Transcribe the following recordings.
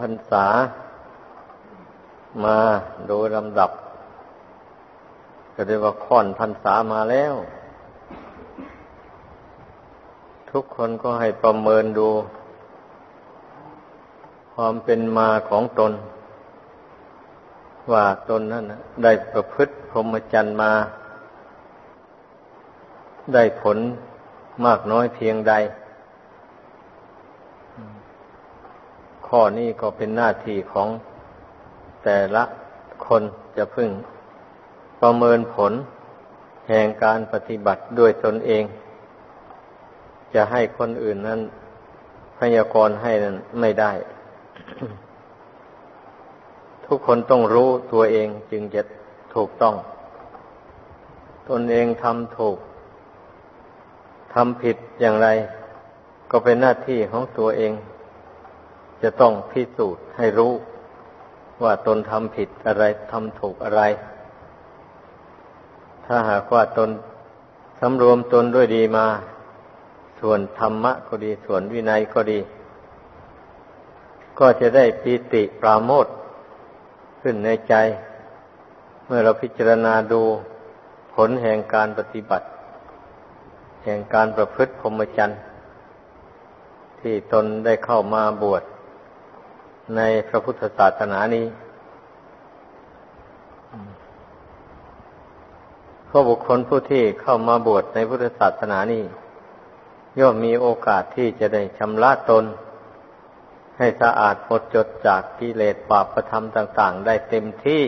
พรรษา มาโดยลำดับ ก็เรียกว่าค่อนพรรษามาแล้ว ทุกคนก็ให้ประเมินดู ความเป็นมาของตน ว่าตนนั้นได้ประพฤติพรหมจรรย์มา ได้ผลมากน้อยเพียงใด ข้อนี้ก็เป็นหน้าที่ของแต่ละคนจะพึ่งประเมินผลแห่งการปฏิบัติด้วยตนเอง จะให้คนอื่นนั้นพยากรณ์ให้นั้นไม่ได้ ทุกคนต้องรู้ตัวเองจึงจะถูกต้อง ตนเองทำถูกทำผิดอย่างไร ก็เป็นหน้าที่ของตัวเอง จะต้องพิสูจน์ให้รู้ว่าตนทำผิดอะไรทำถูกอะไร ถ้าหากว่าตนสำรวมตนด้วยดีมา ส่วนธรรมะก็ดี ส่วนวินัยก็ดี ก็จะได้ปีติปราโมทขึ้นในใจ เมื่อเราพิจารณาดูผลแห่งการปฏิบัติ แห่งการประพฤติพรหมจรรย์ที่ตนได้เข้ามาบวช ในพระพุทธศาสนานี้พวกบุคคลผู้ที่เข้ามาบวชในพุทธศาสนานี้ ย่อมมีโอกาสที่จะได้ชำระตน ให้สะอาดหมดจดจากกิเลสบาปประธรรมต่าง ๆ ได้เต็มที่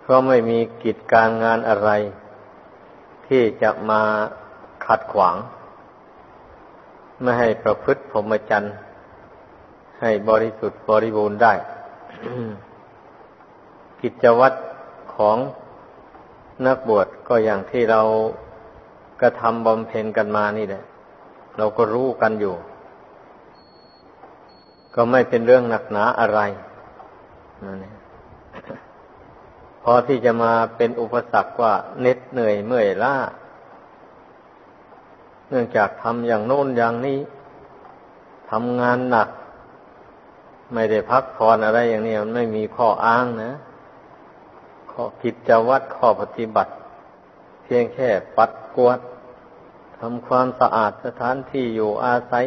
เพราะไม่มีกิจการงานอะไร ที่จะมาขัดขวาง ไม่ให้ประพฤติพรหมจรรย์ ให้บริสุทธิ์บริบูรณ์ได้กิจวัตรของนักบวชก็อย่างที่เรากระทำบำเพ็ญกันมานี่แหละ เราก็รู้กันอยู่ ก็ไม่เป็นเรื่องหนักหนาอะไรนั่นเองพอที่จะมาเป็นอุปสรรคว่าเน็ดเหนื่อยเมื่อยล้า เนื่องจากทำอย่างโน้นอย่างนี้ทำงานหนัก ไม่ได้พักผ่อนอะไรอย่างนี้มันไม่มีข้ออ้างนะข้อกิจวัตรข้อปฏิบัติ เพียงแค่ปัดกวาดทำความสะอาดสถานที่อยู่อาศัย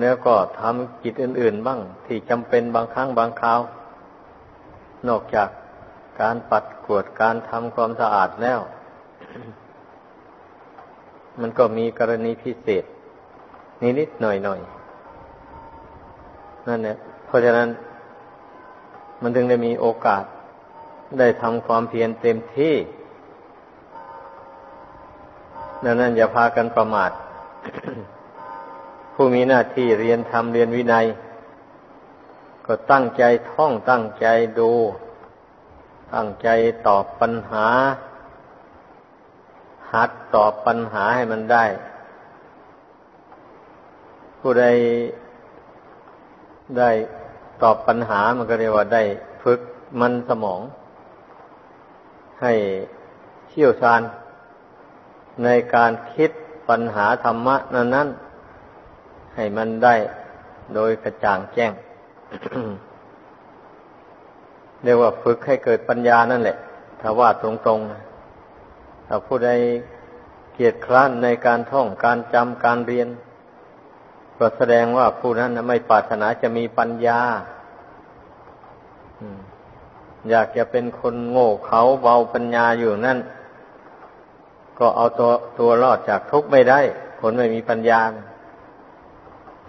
แล้วก็ทำกิจอื่น ๆ บ้าง ที่จำเป็นบางครั้งบางคราว นอกจากการปัดกวดการทำความสะอาดแล้ว มันก็มีกรณีพิเศษ นิดนิดหน่อยหน่อยนั่นเนี่ยเพราะฉะนั้น มันถึงได้มีโอกาส ได้ทำความเพียรเต็มที่ดังนั้นอย่าพากันประมาท ผู้มีหน้าที่เรียนทำเรียนวินัย ก็ตั้งใจท่องตั้งใจดู ตั้งใจตอบปัญหา หัดตอบปัญหาให้มันได้ ผู้ใดได้ตอบปัญหามันก็เรียกว่าได้ฝึกมันสมอง ให้เชี่ยวชาญ ในการคิดปัญหาธรรมะนั้นนั้นให้มันได้โดยกระจ่างแจ้ง เรียกว่าฝึกให้เกิดปัญญานั่นแหละ ถ้าว่าตรงๆถ้าผู้ใดเกียจคร้านในการท่องการจำการเรียน ก็แสดงว่าผู้นั้นไม่ปรารถนาจะมีปัญญาอยากจะเป็นคนโง่เขาเบาปัญญาอยู่นั่น ก็เอาตัวตัวรอดจากทุกข์ไม่ได้ คนไม่มีปัญญา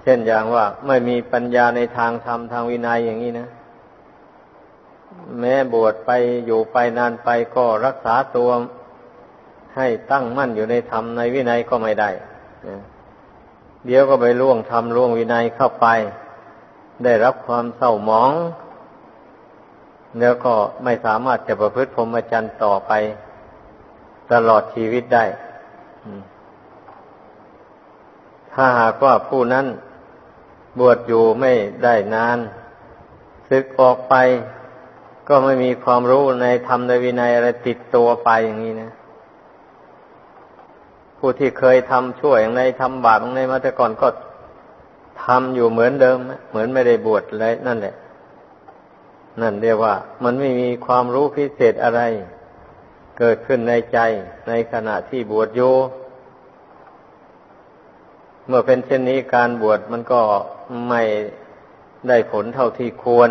เช่นอย่างว่าไม่มีปัญญาในทางธรรมทางวินัยอย่างนี้นะ แม้บวชไปอยู่ไปนานไปก็รักษาตัวให้ตั้งมั่นอยู่ในธรรมในวินัยก็ไม่ได้ เดี๋ยวก็ไปล่วงทำล่วงวินัยเข้าไป ได้รับความเศร้าหมองแล้วก็ไม่สามารถจะประพฤติพรหมจรรย์ต่อไป ตลอดชีวิตได้ ถ้าหากว่าผู้นั้นบวชอยู่ไม่ได้นาน ศึกออกไป ก็ไม่มีความรู้ในธรรมในวินัยอะไรติดตัวไปอย่างนี้นะ ผู้ที่เคยทำชั่วอย่างไรทำบาปอย่างไรมาแต่ก่อนก็ทำอยู่เหมือนเดิม เหมือนไม่ได้บวชเลยนั่นแหละ นั่นเรียกว่า มันไม่มีความรู้พิเศษอะไร เกิดขึ้นในใจในขณะที่บวชอยู่เมื่อเป็นเช่นนี้การบวชมันก็ไม่ได้ผลเท่าที่ควร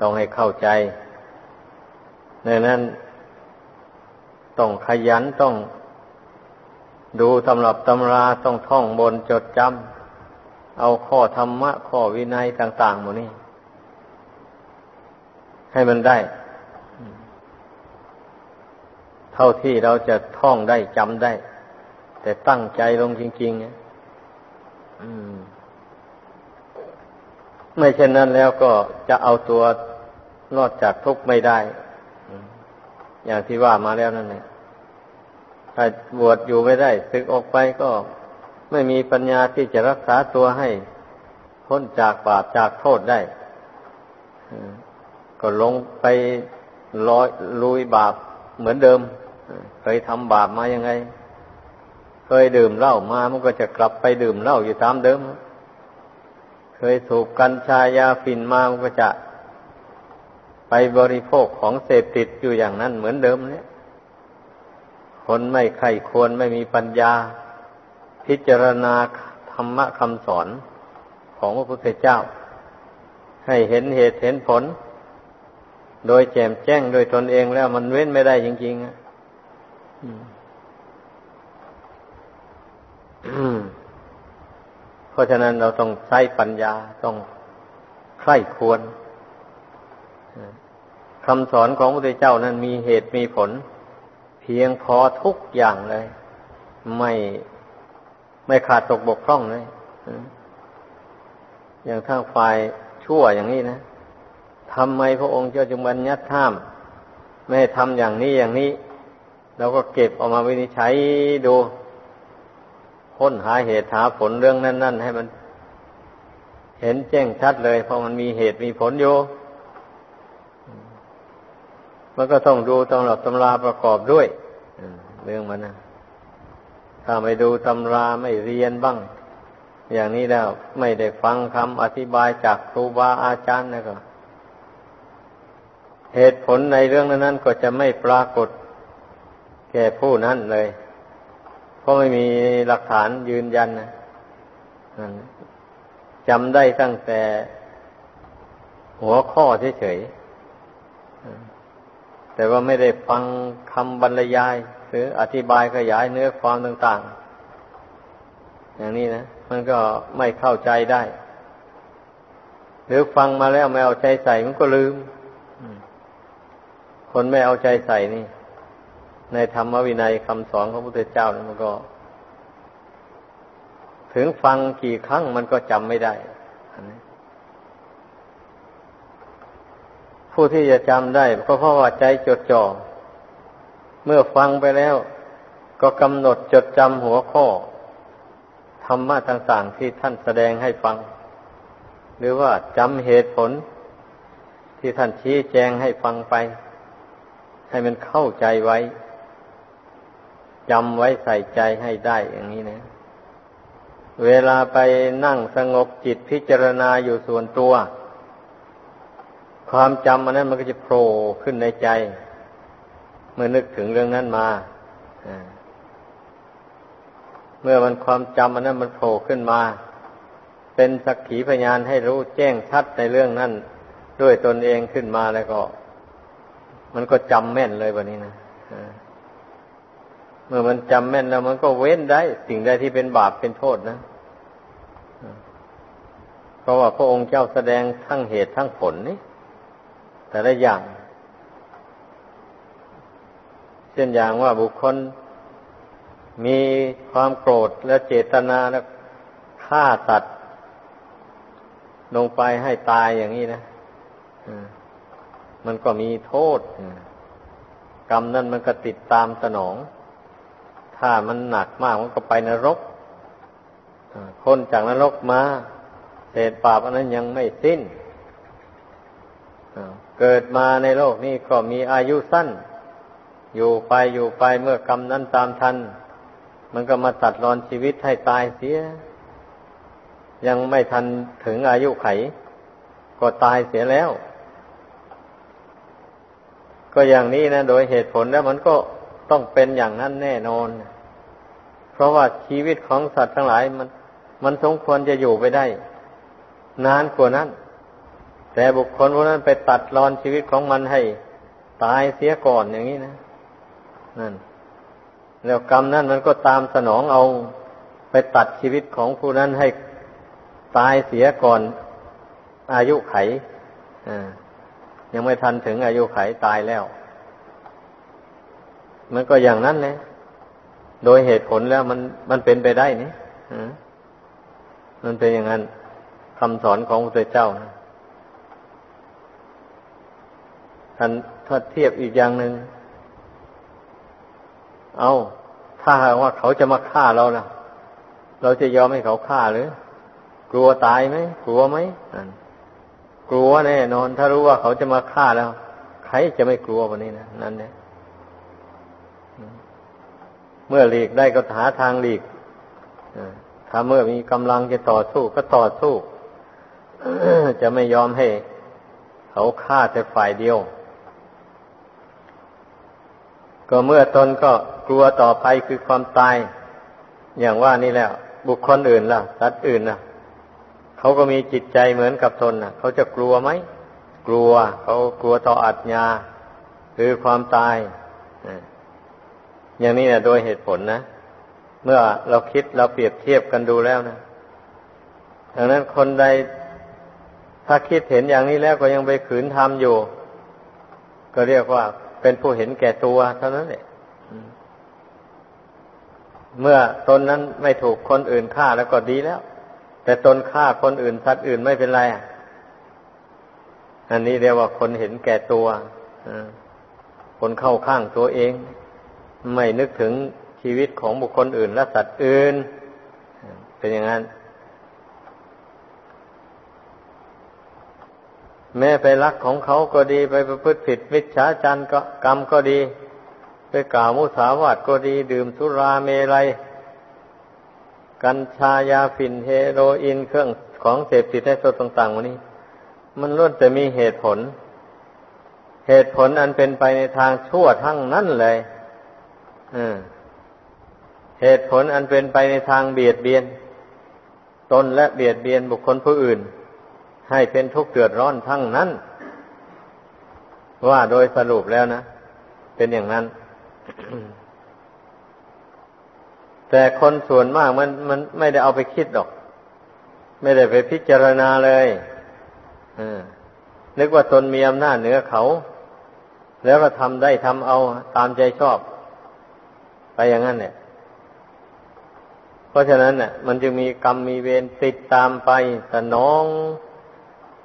ต้องให้เข้าใจดังนั้นต้องขยันต้อง ดูตำรับตำราต้องท่องบนจดจำเอาข้อธรรมะ ข้อวินัยต่างๆหมดนี้ให้มันได้ เท่าที่เราจะท่องได้จำได้ แต่ตั้งใจลงจริงๆเนี่ยไม่เช่นนั้นแล้วก็จะเอาตัวรอดจากทุกข์ไม่ได้ อย่างที่ว่ามาแล้วนั่นแหละ ถ้าบวชอยู่ไม่ได้ศึกออกไปก็ไม่มีปัญญาที่จะรักษาตัวให้พ้นจากบาปจากโทษได้ ก็ลงไปลอยลุยบาปเหมือนเดิม เคยทำบาปมายังไง เคยดื่มเหล้ามามันก็จะกลับไปดื่มเหล้าอยู่ตามเดิม เคยถูกกัญชายาฝิ่นมามันก็จะไปบริโภคของเสพติดอยู่อย่างนั้นเหมือนเดิมเนี่ย คนไม่ใครควรไม่มีปัญญา พิจารณาธรรมะคำสอนของพระพุทธเจ้า ให้เห็นเหตุเห็นผล โดยแจมแจ้งโดยตนเองแล้วมันเว้นไม่ได้จริง ๆเพราะฉะนั้นเราต้องใช้ปัญญาต้องใคร่ควรคำสอนของพระพุทธเจ้านั้นมีเหตุมีผล เพียงพอทุกอย่างเลย ไม่ไม่ขาดตกบกพร่องเลยอย่างทางฝ่ายชั่วอย่างนี้นะทำไมพระองค์เจ้าจึงบัญญัติห้าม ไม่ให้ทำอย่างนี้อย่างนี้เราก็เก็บออกมาวินิจฉัยดูค้นหาเหตุหาผลเรื่องนั้น ๆ ให้มัน เห็นแจ้งชัดเลย เพราะมันมีเหตุมีผลอยู่ มันก็ต้องดูตำรับตำราประกอบด้วยเรื่องมันนะถ้าไม่ดูตำราไม่เรียนบ้าง อย่างนี้แล้วไม่ได้ฟังคำอธิบายจากครูบาอาจารย์นะก็ เหตุผลในเรื่องนั้นก็จะไม่ปรากฏแก่ผู้นั้นเลยเพราะไม่มีหลักฐานยืนยันนะจำได้ตั้งแต่หัวข้อเฉยๆ แต่ว่าไม่ได้ฟังคำบรรยาย หรืออธิบายขยายเนื้อความต่าง ๆ อย่างนี้นะ มันก็ไม่เข้าใจได้ หรือฟังมาแล้วไม่เอาใจใส่มันก็ลืม คนไม่เอาใจใส่นี่ ในธรรมวินัยคำสอนของพระพุทธเจ้านี่มันก็ ถึงฟังกี่ครั้งมันก็จำไม่ได้ ผู้ที่จะจำได้ก็เพราะว่าใจจดจ่อ เมื่อฟังไปแล้ว ก็กำหนดจดจำหัวข้อธรรมะต่างๆที่ท่านแสดงให้ฟัง หรือว่าจำเหตุผลที่ท่านชี้แจงให้ฟังไป ให้มันเข้าใจไว้จำไว้ใส่ใจให้ได้อย่างนี้นะ เวลาไปนั่งสงบจิตพิจารณาอยู่ส่วนตัว ความจำอันนั้นมันก็จะโผล่ขึ้นในใจ เมื่อนึกถึงเรื่องนั้นมาเมื่อมันความจำอันนั้นมันโผล่ขึ้นมา เป็นสักขีพยานให้รู้แจ้งชัดในเรื่องนั้น ด้วยตนเองขึ้นมาแล้วก็ มันก็จำแม่นเลยแบบนี้นะเมื่อมันจำแม่นแล้วมันก็เว้นได้ สิ่งใดที่เป็นบาปเป็นโทษนะเพราะว่าพระองค์เจ้าแสดงทั้งเหตุทั้งผลนี่ แต่ละอย่าง เช่นอย่างว่าบุคคลมีความโกรธและเจตนาแล้วฆ่าตัดลงไปให้ตายอย่างนี้นะมันก็มีโทษ กรรมนั่นมันก็ติดตามสนอง ถ้ามันหนักมากมันก็ไปนรกคนจากนรกมาเศษบาปอันนั้นยังไม่สิ้น เกิดมาในโลกนี้ก็มีอายุสั้น อยู่ไปอยู่ไปเมื่อกรรมนั้นตามทัน มันก็มาตัดรอนชีวิตให้ตายเสีย ยังไม่ทันถึงอายุไข ก็ตายเสียแล้ว ก็อย่างนี้นะ โดยเหตุผลแล้วมันก็ต้องเป็นอย่างนั้นแน่นอน เพราะว่าชีวิตของสัตว์ทั้งหลายมัน มันสมควรจะอยู่ไปได้ นานกว่านั้น แต่บุคคลพวกนั้นไปตัดรอนชีวิตของมันให้ตายเสียก่อนอย่างนี้นะนั่น แล้วกรรมนั้นมันก็ตามสนองเอาไปตัดชีวิตของผู้นั้นให้ตายเสียก่อน อายุไขยังไม่ทันถึงอายุไขตายแล้ว มันก็อย่างนั้นเลยโดยเหตุผลแล้วมันมันเป็นไปได้นี่มันเป็นอย่างนั้นคำสอนของพระเจ้าท่านถ้าเทียบอีกอย่างหนึ่ง เอาถ้าหากว่าเขาจะมาฆ่าเราล่ะเราจะยอมให้เขาฆ่าหรือ กลัวตายไหมกลัวไหมกลัวแน่นอน ถ้ารู้ว่าเขาจะมาฆ่าแล้ว ใครจะไม่กลัววันนี้นะนั่นเนี่ยเมื่อหลีกได้ก็หาทางหลีกถ้าเมื่อมีกำลังจะต่อสู้ก็ต่อสู้จะไม่ยอมให้เขาฆ่าแต่ฝ่ายเดียว ก็เมื่อตนก็กลัวต่อไปคือความตาย อย่างว่านี่แล้ว บุคคลอื่นล่ะ สัตว์อื่นล่ะ เขาก็มีจิตใจเหมือนกับตนน่ะ เขาจะกลัวไหม กลัว เขากลัวต่ออัตญาคือความตาย อย่างนี้นะโดยเหตุผลนะ เมื่อเราคิดเราเปรียบเทียบกันดูแล้วนะดังนั้นคนใดถ้าคิดเห็นอย่างนี้แล้วก็ยังไปขืนทำอยู่ ก็เรียกว่า เป็นผู้เห็นแก่ตัวเท่านั้นแหละเมื่อตนนั้นไม่ถูกคนอื่นฆ่าแล้วก็ดีแล้ว แต่ตนฆ่าคนอื่นสัตว์อื่นไม่เป็นไรอันนี้เรียกว่าคนเห็นแก่ตัวคนเข้าข้างตัวเอง ไม่นึกถึงชีวิตของบุคคลอื่นและสัตว์อื่น เป็นอย่างนั้น แม้ไปรักของเขาก็ดีไปประพฤติผิดมิจฉาจารก็กรรมก็ดี ไปกล่าวมุสาวาทก็ดี ดื่มสุราเมรัย กัญชายาฝิ่นเฮโรอีนเครื่องของเสพติดให้โทต่างๆวันนี้ มันล้วนแต่มีเหตุผล เหตุผลอันเป็นไปในทางชั่วทั้งนั้นเลยเหตุผลอันเป็นไปในทางเบียดเบียน ตนและเบียดเบียนบุคคลผู้อื่น ให้เป็นทุกข์เดือดร้อนทั้งนั้น ว่าโดยสรุปแล้วนะ เป็นอย่างนั้น แต่คนส่วนมากมันมันไม่ได้เอาไปคิดหรอก ไม่ได้ไปพิจารณาเลยนึกว่าตนมีอำนาจเหนือเขา แล้วก็ทำได้ทำเอาตามใจชอบ ไปอย่างนั้นเนี่ยเพราะฉะนั้นเนี่ยมันจึงมีกรรมมีเวรติดตามไปสนอง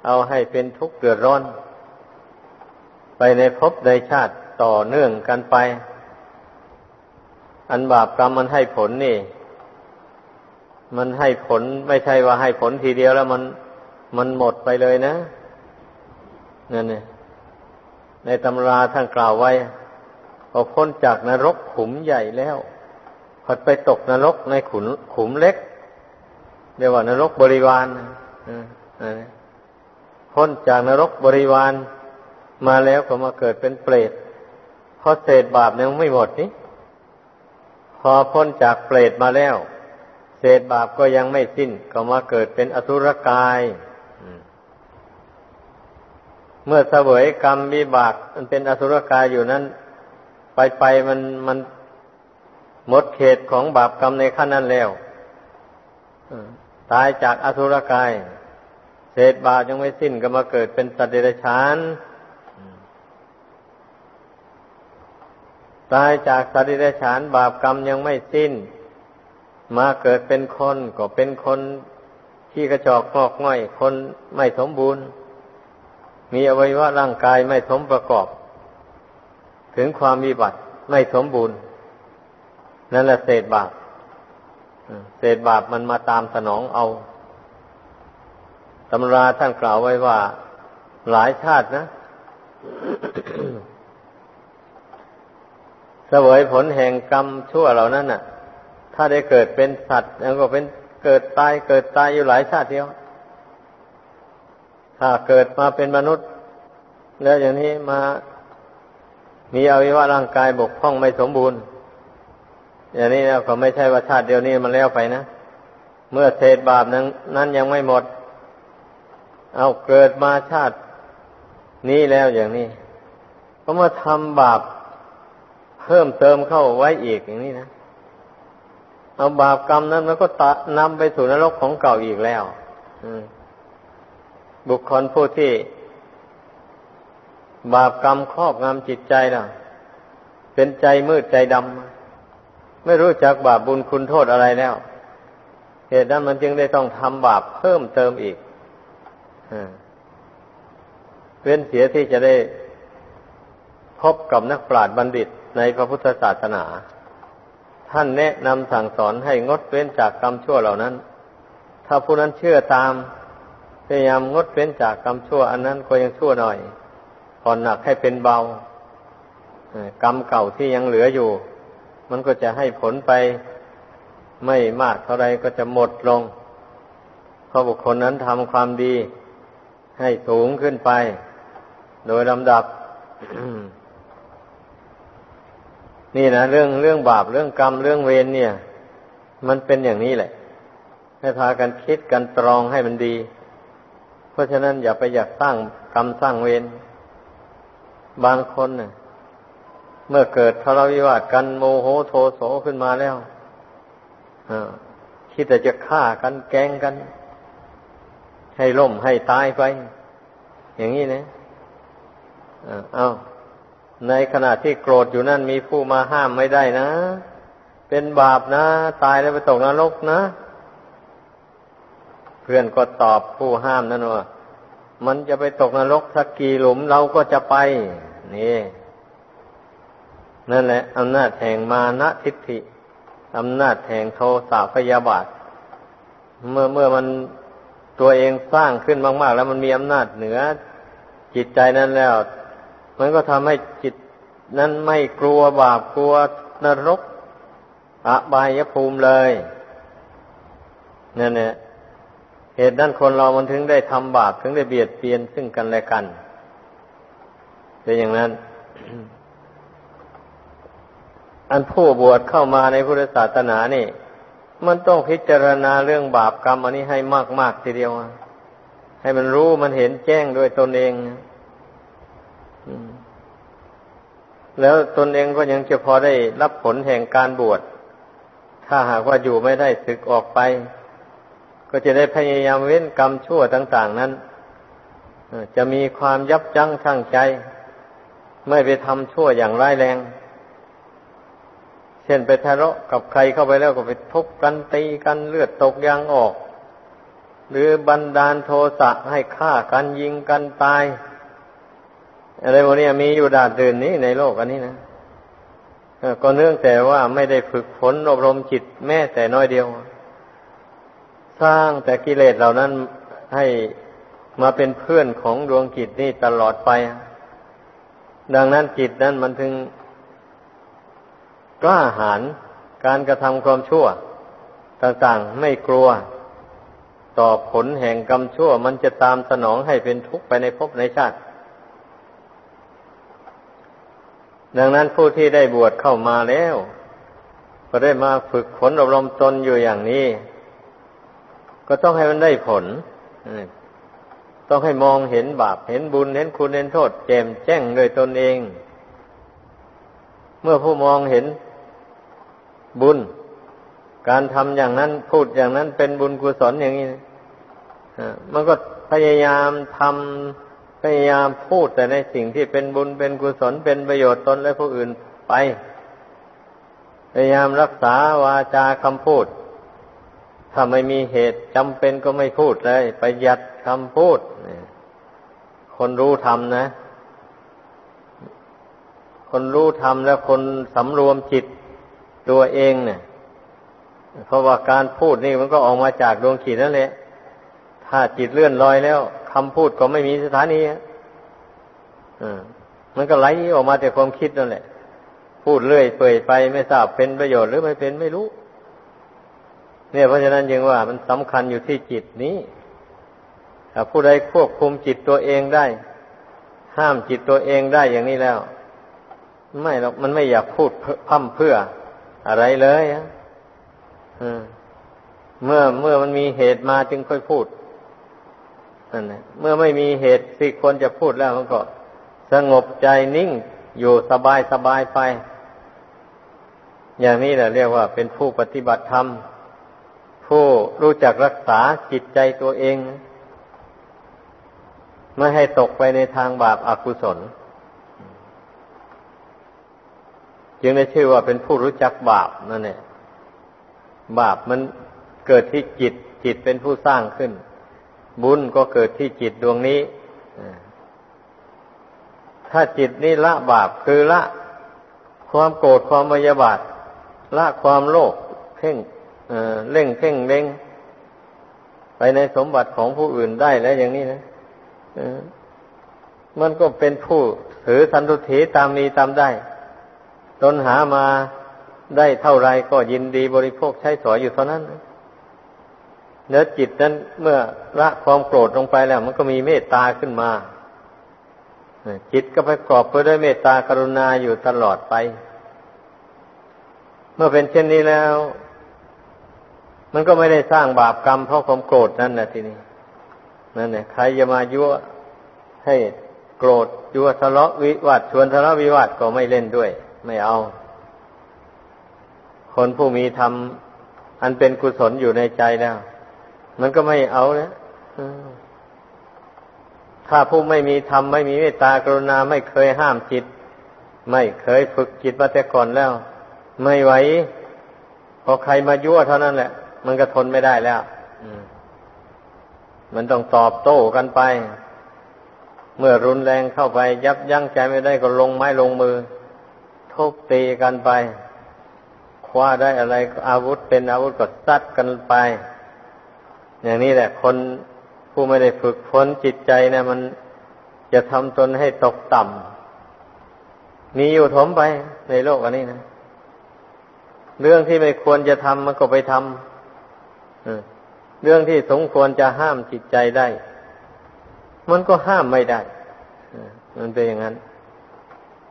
เอาให้เป็นทุกข์เดือดร้อน ไปในภพในชาติต่อเนื่องกันไป อันบาปกรรมมันให้ผลนี่ มันให้ผลไม่ใช่ว่าให้ผลทีเดียวแล้วมันมันหมดไปเลยนะนั่นเนี่ยในตำราท่านกล่าวไว้พอพ้นจากนรกขุมใหญ่แล้วพอไปตกนรกในขุมขุมเล็กเรียกว่านรกบริวารอ่า พ้นจากนรกบริวารมาแล้วก็มาเกิดเป็นเปรตเพราะเศษบาปยังไม่หมดนี่พอพ้นจากเปรตมาแล้ว เศษบาปก็ยังไม่สิ้น ก็มาเกิดเป็นอสุรกายเมื่อเสวยกรรมวิบาก มันเป็นอสุรกายอยู่นั้น ไปไปมันมันหมดเขตของบาปกรรมในขั้นนั้นแล้วตายจากอสุรกาย เศษบาปยังไม่สิ้นก็มาเกิดเป็นสัตว์เดรัจฉานตายจากสัตว์เดรัจฉานบาปกรรมยังไม่สิ้น มาเกิดเป็นคนก็เป็นคนที่กระจอกงอกง่อย คนไม่สมบูรณ์ มีอวัยวะร่างกายไม่สมประกอบ ถึงความมีบัติไม่สมบูรณ์ นั่นแหละเศษบาปเศษบาปมันมาตามสนองเอา ตำราท่านกล่าวไว้ว่า หลายชาตินะเสวยผลแห่งกรรมชั่วเหล่านั้นน่ะ ถ้าได้เกิดเป็นสัตว์แล้วก็เป็นเกิดตายเกิดตายอยู่หลายชาติเดียว ถ้าเกิดมาเป็นมนุษย์ แล้วอย่างนี้มามีอวัยวะร่างกายบกพร่องไม่สมบูรณ์ อย่างนี้แล้วก็ไม่ใช่ว่าชาติเดียวนี้มันแล้วไปนะ เมื่อเศษบาปนั้นนั้นยังไม่หมด เอาเกิดมาชาตินี้แล้วอย่างนี้ก็มาทำบาปเพิ่มเติมเข้าไว้อีกอย่างนี้นะ เอาบาปกรรมนั้นมันก็ตะนำไปสู่นรกของเก่าอีกแล้วบุคคลผู้ที่ บาปกรรมครอบงำจิตใจนะเป็นใจมืดใจดำไม่รู้จักบาปบุญคุณโทษอะไรแล้วเหตุนั้นมันจึงได้ต้องทำบาปเพิ่มเติมอีก เว้นเสียที่จะได้พบกับนักปราชญ์บัณฑิตในพระพุทธศาสนา ท่านแนะนำสั่งสอนให้งดเว้นจากกรรมชั่วเหล่านั้น ถ้าผู้นั้นเชื่อตาม พยายามงดเว้นจากกรรมชั่ว อันนั้นก็ยังชั่วหน่อยผ่อนหนักให้เป็นเบากรรมเก่าที่ยังเหลืออยู่ มันก็จะให้ผลไปไม่มากเท่าไรก็จะหมดลงเพราะบุคคลนั้นทำความดี ให้สูงขึ้นไป โดยลำดับ นี่นะเรื่องเรื่องบาปเรื่องกรรมเรื่องเวรเนี่ย มันเป็นอย่างนี้แหละ ให้พากันคิดกันตรองให้มันดี เพราะฉะนั้นอย่าไปอยากสร้างกรรมสร้างเวรบางคนเนี่ยเมื่อเกิดทะเลาะวิวาทกันโมโหโทโสขึ้นมาแล้วคิดแต่จะฆ่ากันแกงกัน ให้ล่มให้ตายไป อย่างนี้นะเอาในขณะที่โกรธอยู่นั่นมีผู้มาห้ามไม่ได้นะ เป็นบาปนะ ตายแล้วไปตกนรกนะ เพื่อนก็ตอบผู้ห้ามนั่นว่ามันจะไปตกนรกสักกี่หลุมเราก็จะไป นี่ นั่นแหละอำนาจแห่งมานะทิฏฐิอำนาจแห่งโทสะพยาบาท เมื่อเมื่อมัน ตัวเองสร้างขึ้นมาก ๆ แล้วมันมีอำนาจเหนือจิตใจนั้นแล้ว มันก็ทำให้จิตนั้นไม่กลัวบาปกลัวนรกอบายภูมิเลยนั่นเนี่ยเหตุนั้นคนเรามันถึงได้ทำบาปถึงได้เบียดเบียนซึ่งกันและกัน เป็นอย่างนั้น อันผู้บวชเข้ามาในพุทธศาสนานี่ มันต้องพิจารณาเรื่องบาปกรรม อันนี้ให้มากๆทีเดียวให้มันรู้มันเห็นแจ้งด้วยตนเองแล้วตนเองก็ยังจะพอได้รับผลแห่งการบวช ถ้าหากว่าอยู่ไม่ได้ศึกออกไป ก็จะได้พยายามเว้นกรรมชั่วต่าง ๆ นั้นจะมีความยับยั้งชั่งใจ ไม่ไปทำชั่วอย่างร้ายแรง ช่นไปทะเลาะกับใครเข้าไปแล้วก็ไปทุบกันตีกันเลือดตกยางออก หรือบันดาลโทสะให้ฆ่ากันยิงกันตาย อะไรพวกนี้มีอยู่ดาดดื่นนี้ในโลกอันนี้นะก็เนื่องแต่ว่าไม่ได้ฝึกฝนอบรมจิตแม้แต่น้อยเดียว สร้างแต่กิเลสเหล่านั้นให้มาเป็นเพื่อนของดวงจิตนี่ตลอดไป ดังนั้นจิตนั้นมันถึง กล้าหาญการกระทำความชั่ว ต่างๆไม่กลัว ต่อผลแห่งกรรมชั่ว มันจะตามสนองให้เป็นทุกข์ไปในภพในชาติ ดังนั้นผู้ที่ได้บวชเข้ามาแล้ว ก็ได้มาฝึกฝนอบรมตนอยู่อย่างนี้ ก็ต้องให้มันได้ผลต้องให้มองเห็นบาปเห็นบุญเห็นคุณเห็นโทษแจ่มแจ้งโดยตนเอง เมื่อผู้มองเห็น บุญ การทำอย่างนั้นพูดอย่างนั้นเป็นบุญกุศลอย่างนี้มันก็พยายามทำพยายามพูดแต่ในสิ่งที่เป็นบุญเป็นกุศลเป็นประโยชน์ตนและผู้อื่นไป พยายามรักษาวาจาคำพูด ถ้าไม่มีเหตุจำเป็นก็ไม่พูดเลย ประหยัดคำพูด คนรู้ทำนะ คนรู้ทำแล้วคนสำรวมจิต ตัวเองเนี่ยเพราะว่าการพูดนี่มันก็ออกมาจากดวงขีดนั่นแหละ ถ้าจิตเลื่อนลอยแล้วคำพูดก็ไม่มีสถานีอมันก็ไหลออกมาแต่ความคิดนั่นแหละ พูดเรื่อยเปื่อยไปไม่ทราบเป็นประโยชน์หรือไม่เป็นไม่รู้ เนี่ยเพราะฉะนั้นยังว่ามันสำคัญอยู่ที่จิตนี้ถ้าผู้ใดควบคุมจิตตัวเองได้ ห้ามจิตตัวเองได้อย่างนี้แล้ว ไม่หรอกมันไม่อยากพูดพั่มเพื่อ อะไรเลยอะเมื่อเมื่อมันมีเหตุมาจึงค่อยพูดนั่นแหละเมื่อไม่มีเหตุที่ควรจะพูดแล้วมันก็สงบใจนิ่งอยู่สบายสบายไป อย่างนี้แหละเรียกว่าเป็นผู้ปฏิบัติธรรม ผู้รู้จักรักษาจิตใจตัวเอง ไม่ให้ตกไปในทางบาปอากุศล จึงได้ชื่อว่าเป็นผู้รู้จักบาปนั่นแหละบาปมันเกิดที่จิต จิตเป็นผู้สร้างขึ้น บุญก็เกิดที่จิตดวงนี้ถ้าจิตนี้ละบาปคือละ ความโกรธความมยาบาท ละความโลภเพ่งเล่งเพ่งเล็งไปในสมบัติของผู้อื่นได้แล้วอย่างนี้นะมันก็เป็นผู้ถือสันตุถีตามมีตามได้ ตนหามาได้เท่าไรก็ยินดีบริโภคใช้สอยอยู่เท่านั้นเนื้อจิตนั้นเมื่อละความโกรธลงไปแล้ว มันก็มีเมตตาขึ้นมาจิตก็ไปกรอบไปด้วยเมตตากรุณาอยู่ตลอดไป เมื่อเป็นเช่นนี้แล้ว มันก็ไม่ได้สร้างบาปกรรมเพราะความโกรธนั่นแหละทีนี้นั่นเนี่ยใครจะมายั่วให้โกรธยั่วทะเลาะวิวาทชวนทะเลาะวิวาทก็ไม่เล่นด้วย ไม่เอา คนผู้มีธรรมอันเป็นกุศลอยู่ในใจแล้ว มันก็ไม่เอาแล้วถ้าผู้ไม่มีธรรมไม่มีเมตตากรุณาไม่เคยห้ามจิต ไม่เคยฝึกจิตมาแต่ก่อนแล้ว ไม่ไหวพอใครมายั่วเท่านั้นแหละ มันก็ทนไม่ได้แล้วมันต้องตอบโต้กันไป เมื่อรุนแรงเข้าไป ยับยั้งใจไม่ได้ก็ลงไม้ลงมือ ทุบตีกันไป คว้าได้อะไรอาวุธเป็นอาวุธก็ซัดกันไป อย่างนี้แหละคนผู้ไม่ได้ฝึกฝนจิตใจนะมันจะทำตนให้ตกต่ำมีอยู่ถมไปในโลกอันนี้นะเรื่องที่ไม่ควรจะทำมันก็ไปทำเรื่องที่สมควรจะห้ามจิตใจได้ มันก็ห้ามไม่ได้มันเป็นอย่างนั้น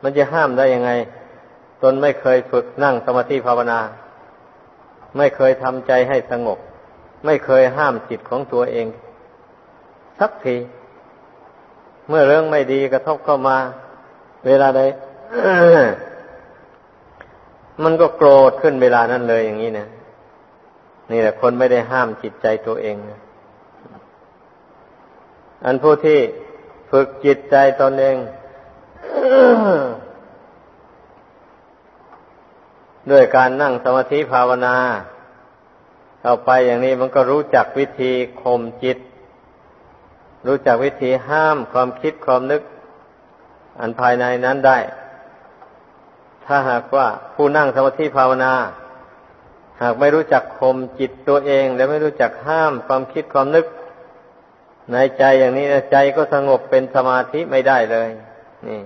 มันจะห้ามได้ยังไง ตนไม่เคยฝึกนั่งสมาธิภาวนา ไม่เคยทำใจให้สงบ ไม่เคยห้ามจิตของตัวเอง สักที เมื่อเรื่องไม่ดีกระทบเข้ามา เวลาใดมันก็โกรธขึ้นเวลานั้นเลยอย่างนี้นะนี่แหละคนไม่ได้ห้ามจิตใจตัวเองนะอันผู้ที่ฝึกจิตใจตนเอง ด้วยการนั่งสมาธิภาวนา เข้าไปอย่างนี้มันก็รู้จักวิธีข่มจิต รู้จักวิธีห้ามความคิดความนึก อันภายในนั้นได้ ถ้าหากว่าผู้นั่งสมาธิภาวนา หากไม่รู้จักข่มจิตตัวเอง และไม่รู้จักห้ามความคิดความนึก ในใจอย่างนี้ใจก็สงบเป็นสมาธิไม่ได้เลย นี่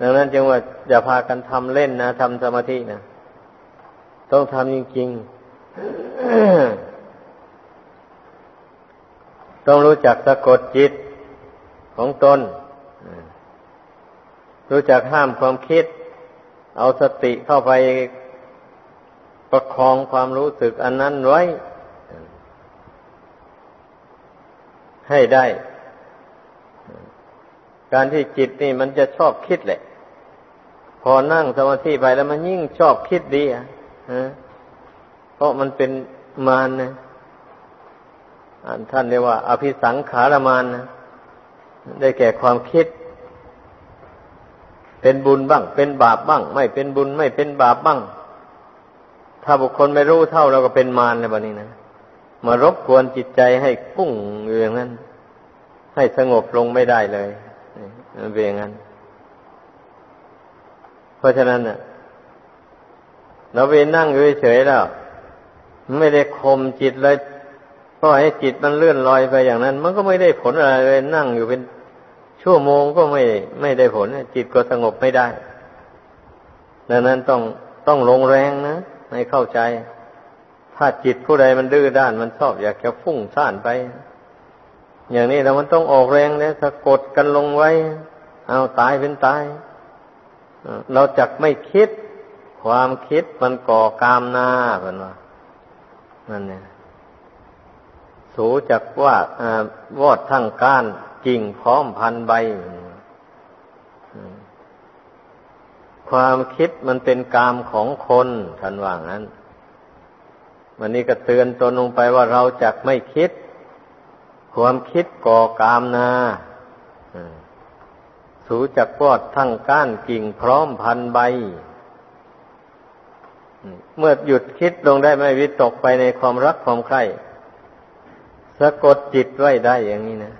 ดังนั้นจึงว่าอย่าพากันทำเล่นนะทำสมาธินะต้องทำจริงๆ ต้องรู้จักสะกดจิตของตน รู้จักห้ามความคิด เอาสติเข้าไปประคองความรู้สึกอันนั้นไว้ ให้ได้ การที่จิตนี่มันจะชอบคิดแหละ พอนั่งสมาธิไปแล้วมันยิ่งชอบคิดดีอะเพราะมันเป็นมารนะท่านเรียกว่า อภิสังขารมานนะได้แก่ความคิด เป็นบุญบ้าง เป็นบาปบ้าง ไม่เป็นบุญไม่เป็นบาปบ้าง ถ้าบุคคลไม่รู้เท่าเราก็เป็นมารเลยแบบนี้นะมารบกวนจิตใจให้ปุ้งอยู่อย่างนั้น ให้สงบลงไม่ได้เลย มันเป็นอย่างนั้น เพราะฉะนั้นเน่ะ เราไปนั่งอยู่เฉยแล้วไม่ได้คมจิตเลยก็ให้จิตมันเลื่อนลอยไปอย่างนั้น มันก็ไม่ได้ผลอะไรเลยนั่งอยู่เป็นชั่วโมงก็ไม่ไม่ได้ผล จิตก็สงบไม่ได้ ดังนั้นต้องต้องลงแรงนะให้เข้าใจ ถ้าจิตผู้ใดมันดื้อด้าน มันชอบอยากจะฟุ้งซ่านไป อย่างนี้เรามันต้องออกแรงเนี่ยสะกดกันลงไว้ เอาตายเป็นตาย เราจักไม่คิด ความคิดมันก่อกามหน้าเป็นว่านั่นเนี่ยสูจักว่าอวอดทั้งก้านกิ่งพร้อมพันใบ ความคิดมันเป็นกามของคนท่านว่างั้น วันนี้ก็เตือนตนลงไปว่าเราจักไม่คิด ความคิดก่อกามนาสูจักวอดทั้งก้านกิ่งพร้อมพันใบ เมื่อหยุดคิดลงได้ไม่วิตกไปในความรักความใคร่สะกดจิตไว้ได้อย่างนี้นะ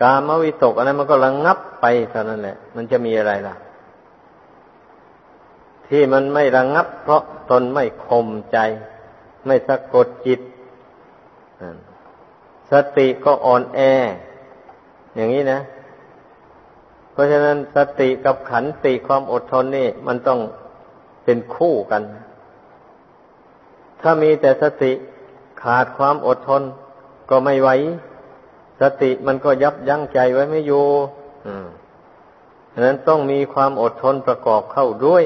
กามวิตกอะไรมันก็ระงงับไปเท่านั้นแหละ มันจะมีอะไรล่ะ ที่มันไม่ระงงับ เพราะตนไม่ข่มใจ ไม่สะกดจิต สติก็อ่อนแอ อย่างนี้นะ เพราะฉะนั้นสติกับขันติความอดทนนี่ มันต้องเป็นคู่กัน ถ้ามีแต่สติขาดความอดทนก็ไม่ไหว สติมันก็ยับยั้งใจไว้ไม่อยู่ฉะนั้นต้องมีความอดทนประกอบเข้าด้วย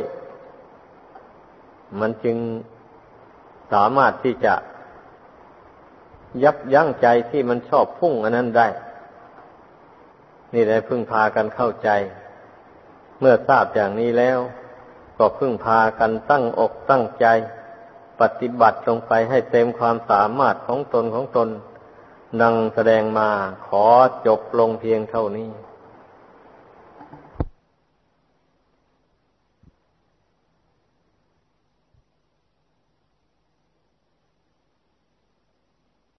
มันจึงสามารถที่จะ ยับยั้งใจที่มันชอบพุ่งอันนั้นได้ นี่ได้พึ่งพากันเข้าใจ เมื่อทราบอย่างนี้แล้ว ก็พึ่งพากันตั้งอกตั้งใจ ปฏิบัติลงไปให้เต็มความสามารถของตนของตน ดังแสดงมาขอจบลงเพียงเท่านี้